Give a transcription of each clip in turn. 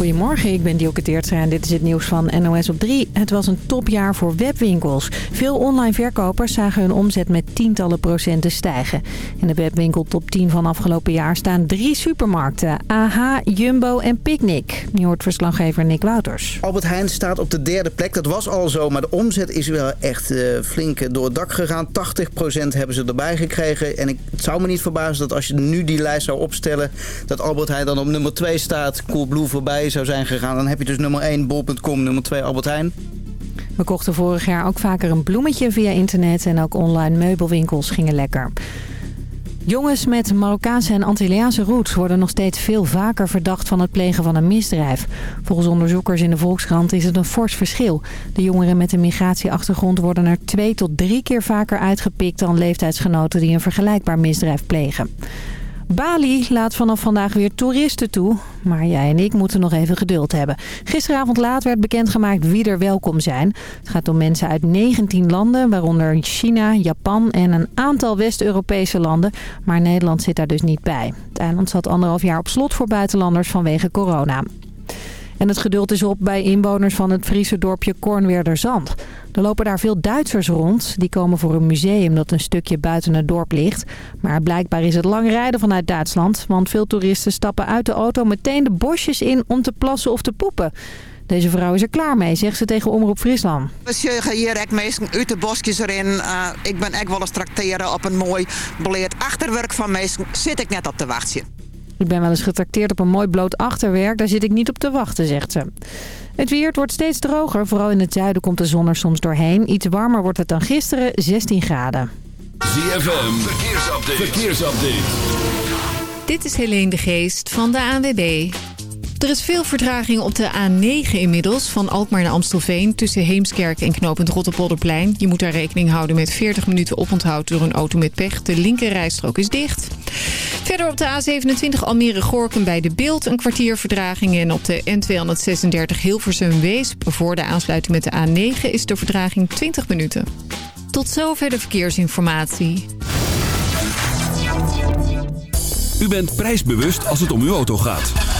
Goedemorgen, ik ben Dielke en dit is het nieuws van NOS op 3. Het was een topjaar voor webwinkels. Veel online verkopers zagen hun omzet met tientallen procenten stijgen. In de webwinkel top 10 van afgelopen jaar staan drie supermarkten. AH, Jumbo en Picnic. Nu hoort verslaggever Nick Wouters. Albert Heijn staat op de derde plek. Dat was al zo, maar de omzet is wel echt uh, flink door het dak gegaan. 80% hebben ze erbij gekregen. En ik, het zou me niet verbazen dat als je nu die lijst zou opstellen... dat Albert Heijn dan op nummer 2 staat, Coolblue voorbij zou zijn gegaan. Dan heb je dus nummer 1 bol.com, nummer 2 Albert Heijn. We kochten vorig jaar ook vaker een bloemetje via internet en ook online meubelwinkels gingen lekker. Jongens met Marokkaanse en Antilliaanse roots worden nog steeds veel vaker verdacht van het plegen van een misdrijf. Volgens onderzoekers in de Volkskrant is het een fors verschil. De jongeren met een migratieachtergrond worden er twee tot drie keer vaker uitgepikt dan leeftijdsgenoten die een vergelijkbaar misdrijf plegen. Bali laat vanaf vandaag weer toeristen toe. Maar jij en ik moeten nog even geduld hebben. Gisteravond laat werd bekendgemaakt wie er welkom zijn. Het gaat om mensen uit 19 landen, waaronder China, Japan en een aantal West-Europese landen. Maar Nederland zit daar dus niet bij. Het eiland zat anderhalf jaar op slot voor buitenlanders vanwege corona. En het geduld is op bij inwoners van het Friese dorpje Kornwerderzand. Er lopen daar veel Duitsers rond. Die komen voor een museum dat een stukje buiten het dorp ligt. Maar blijkbaar is het lang rijden vanuit Duitsland. Want veel toeristen stappen uit de auto meteen de bosjes in om te plassen of te poepen. Deze vrouw is er klaar mee, zegt ze tegen Omroep Friesland. Je gaat hier echt meestal uit de bosjes erin. Uh, ik ben echt wel eens tracteren op een mooi beleerd achterwerk van meestal. Zit ik net op te wachten. Ik ben wel eens getrakteerd op een mooi bloot achterwerk. Daar zit ik niet op te wachten, zegt ze. Het weer wordt steeds droger. Vooral in het zuiden komt de zon er soms doorheen. Iets warmer wordt het dan gisteren, 16 graden. ZFM, verkeersupdate. verkeersupdate. Dit is Helene de Geest van de ANWB. Er is veel vertraging op de A9 inmiddels, van Alkmaar naar Amstelveen... tussen Heemskerk en knooppunt Rotterpolderplein. Je moet daar rekening houden met 40 minuten oponthoud door een auto met pech. De linkerrijstrook is dicht. Verder op de A27 Almere-Gorkum bij de Beeld een kwartier verdraging... en op de N236 Hilversum-Weesp voor de aansluiting met de A9 is de verdraging 20 minuten. Tot zover de verkeersinformatie. U bent prijsbewust als het om uw auto gaat.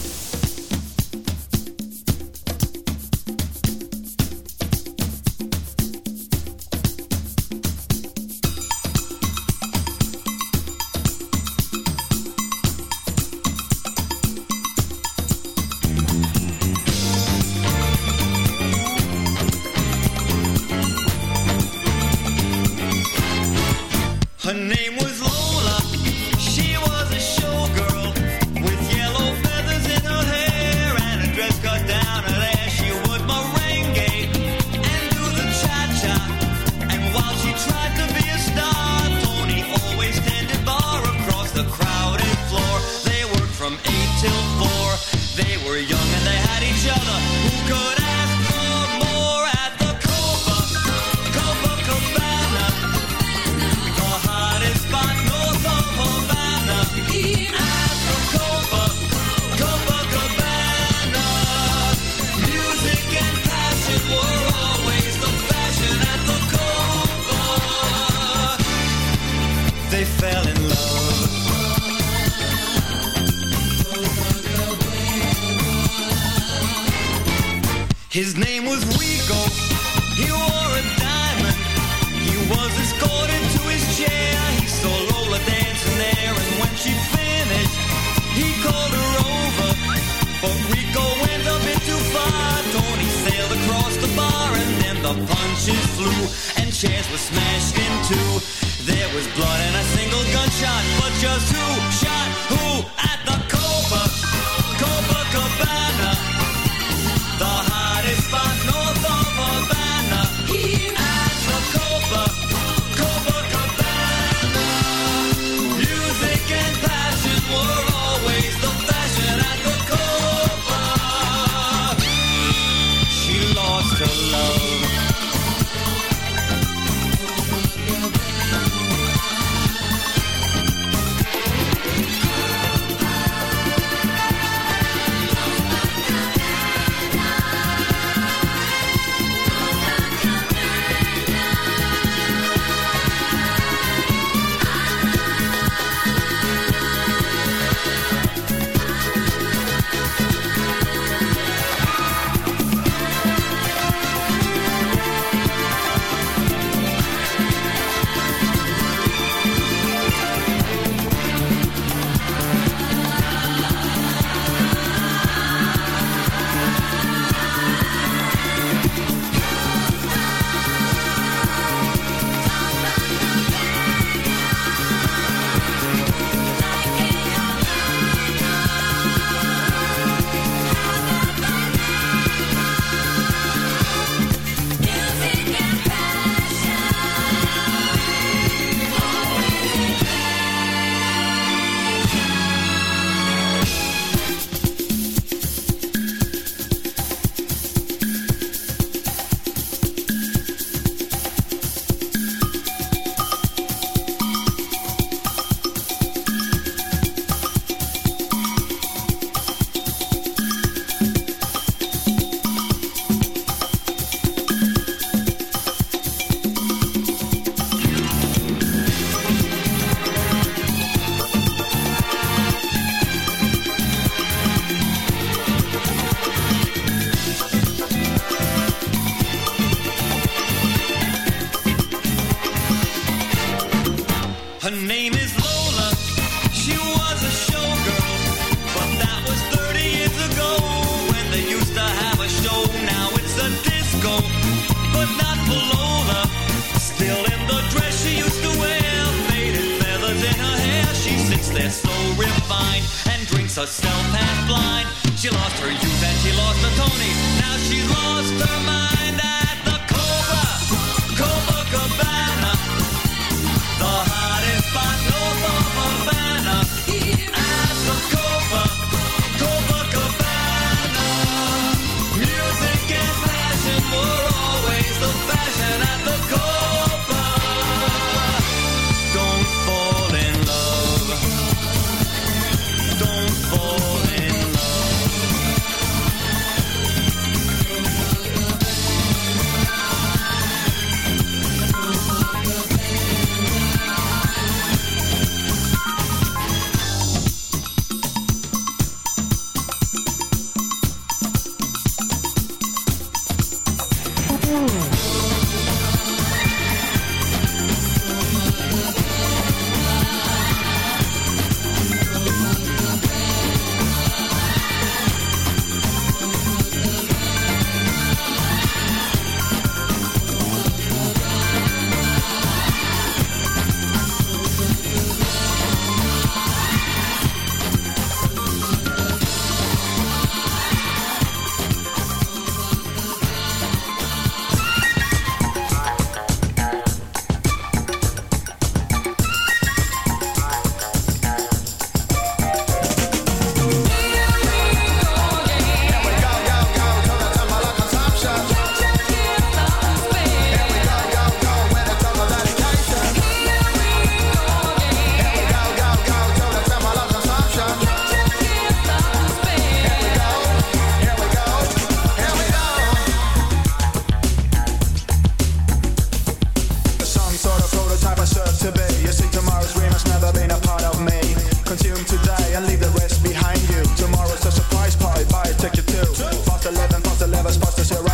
after 11, past 11, spots to zero.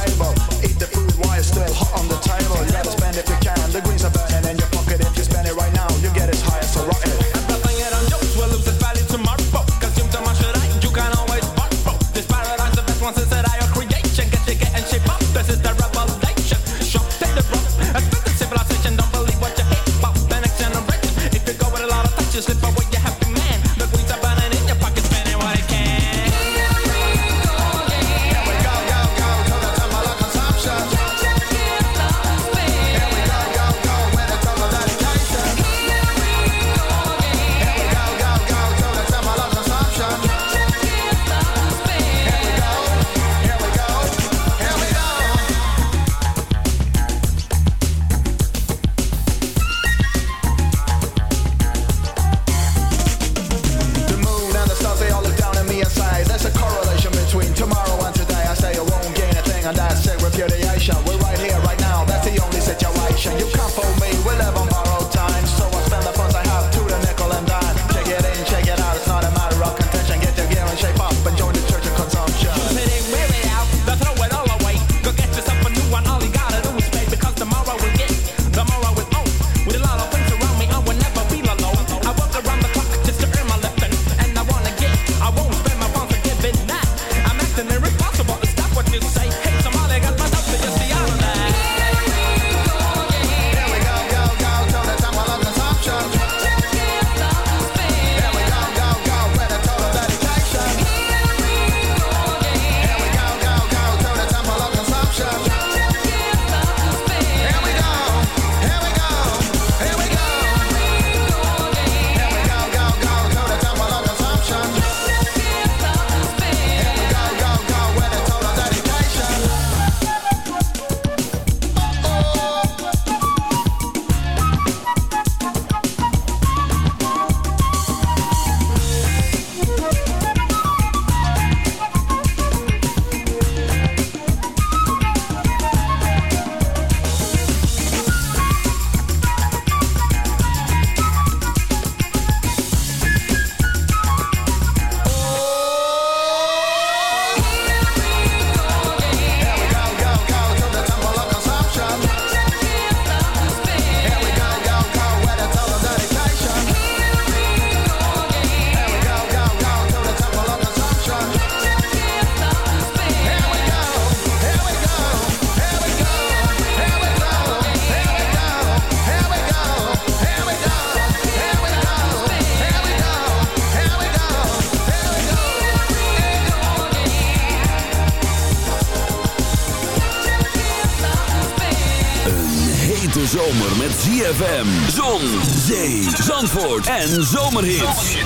En zomerhits.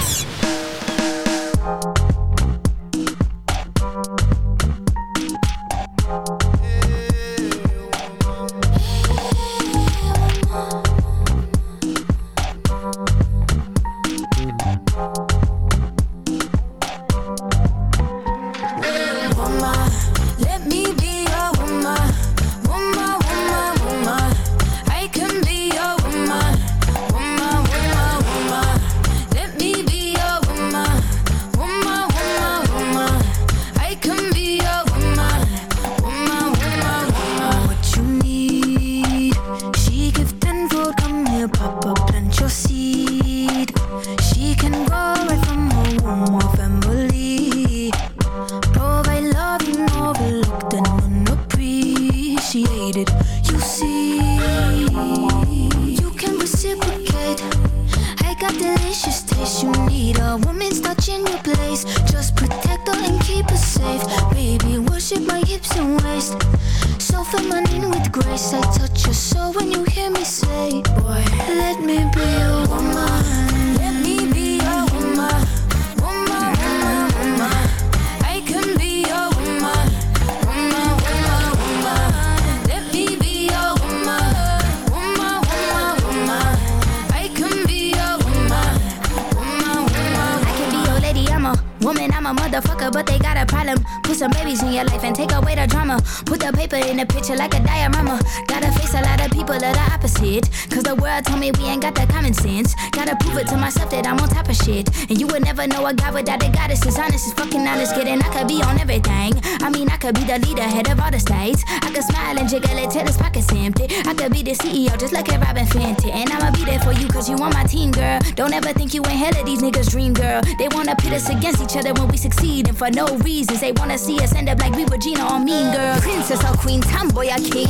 Never know a guy without a goddess. As honest as fucking honest, kidding. I could be on everything. I mean, I could be the leader, head of all the states. I could smile and jiggle it till his pockets empty. I could be the CEO, just like a Robin Fenty. And I'ma be there for you, cause you on my team, girl. Don't ever think you ain't hell of these niggas' dream, girl. They wanna pit us against each other when we succeed. And for no reasons, they wanna see us end up like we Regina or Mean Girl. Princess or Queen, tomboy or king.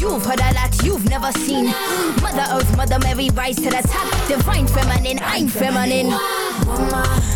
You've heard a lot you've never seen. Mother Earth, Mother Mary, rise to the top. Divine feminine, I'm feminine my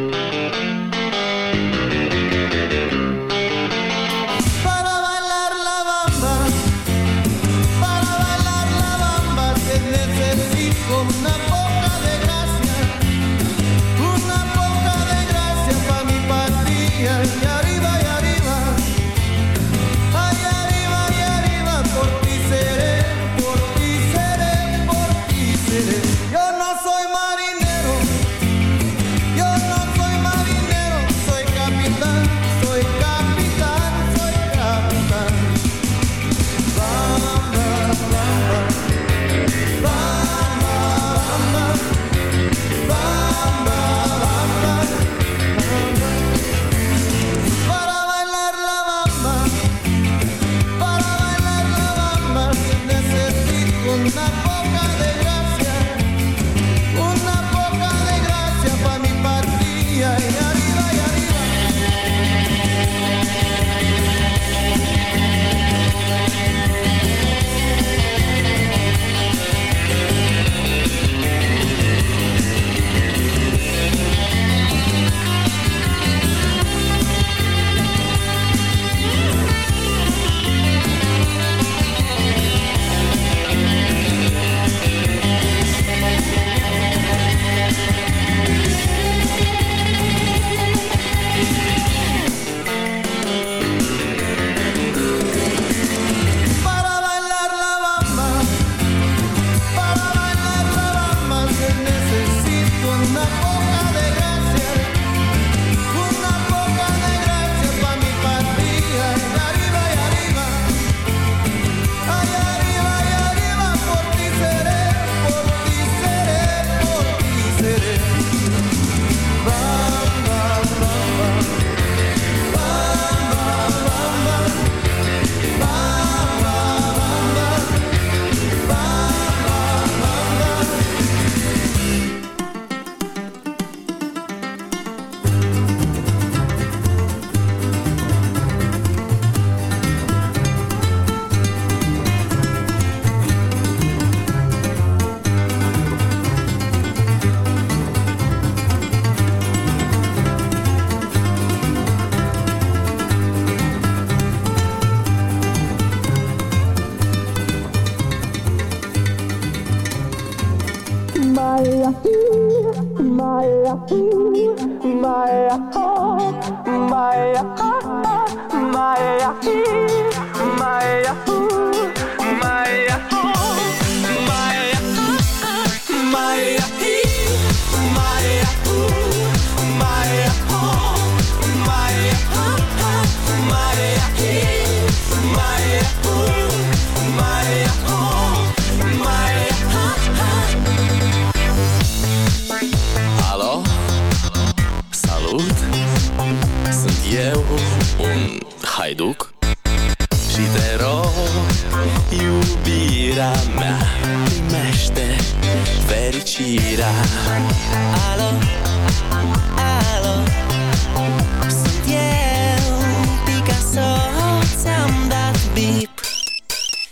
Oh.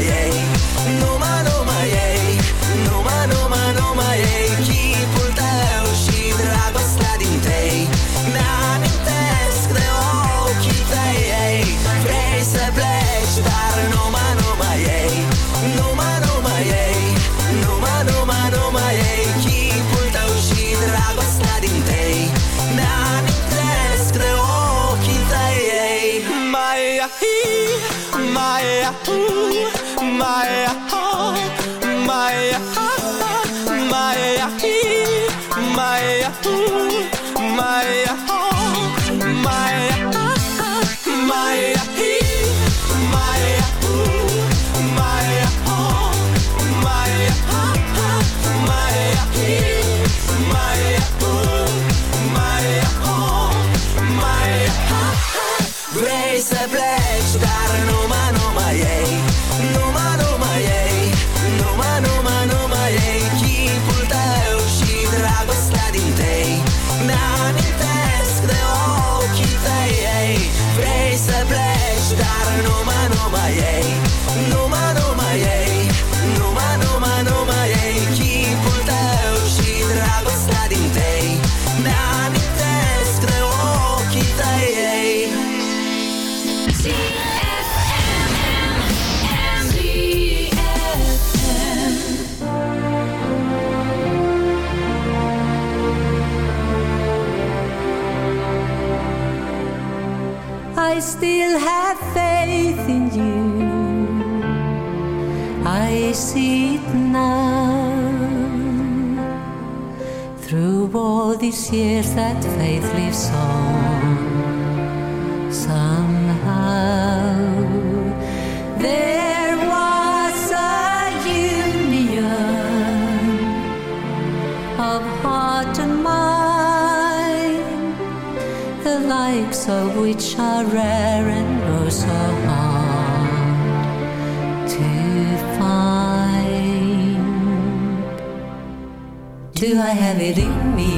Ja. high these years, that faith lives on. Somehow, there was a union of heart and mind the likes of which are rare and oh so hard to find. Do I have it in me?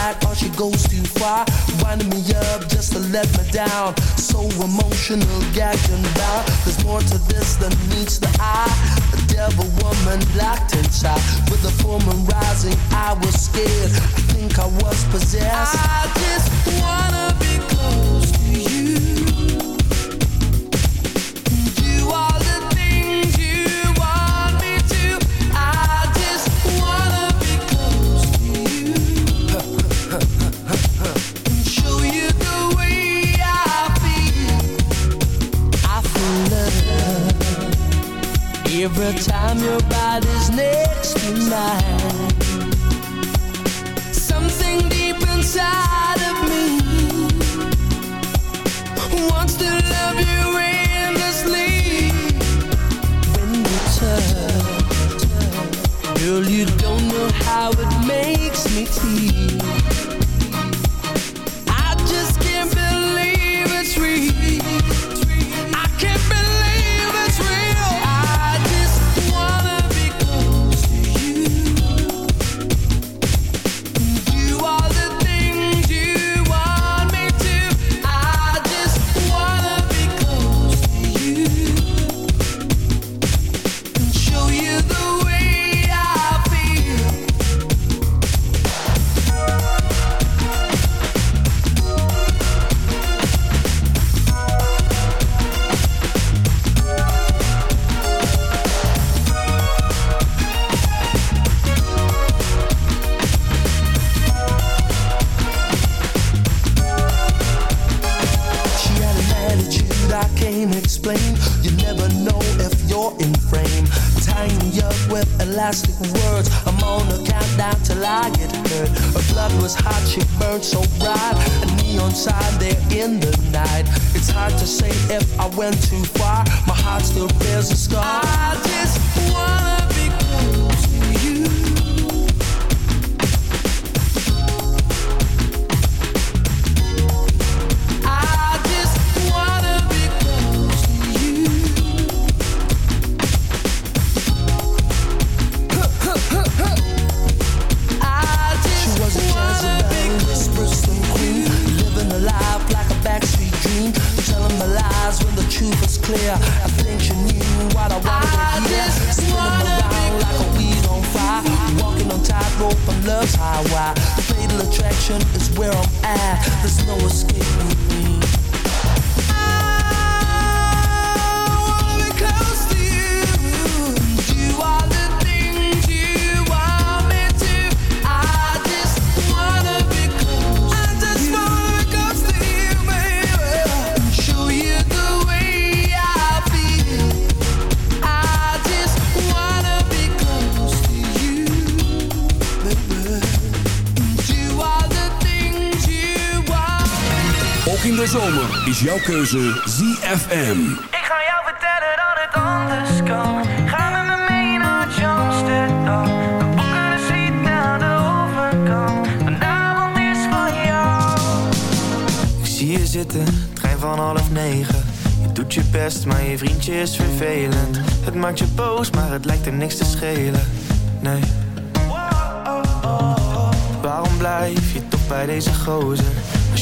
mad or she goes too far. Winding me up just to let me down. So emotional, gagging and There's more to this than meets the eye. A devil woman locked inside With the full rising, I was scared. I think I was possessed. I just wanna your back jouw ZFM. Ik ga jou vertellen dat het anders kan. Ga met me mee naar Amsterdam. je zitten, trein van half negen. Je doet je best, maar je vriendje is vervelend. Het maakt je boos, maar het lijkt er niks te schelen. Nee. Waarom blijf je toch bij deze gozer?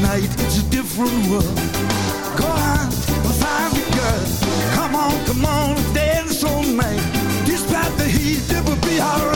Night it's a different world. Go and find a girl. Come on, come on, dance all night. Despite the heat, it will be alright.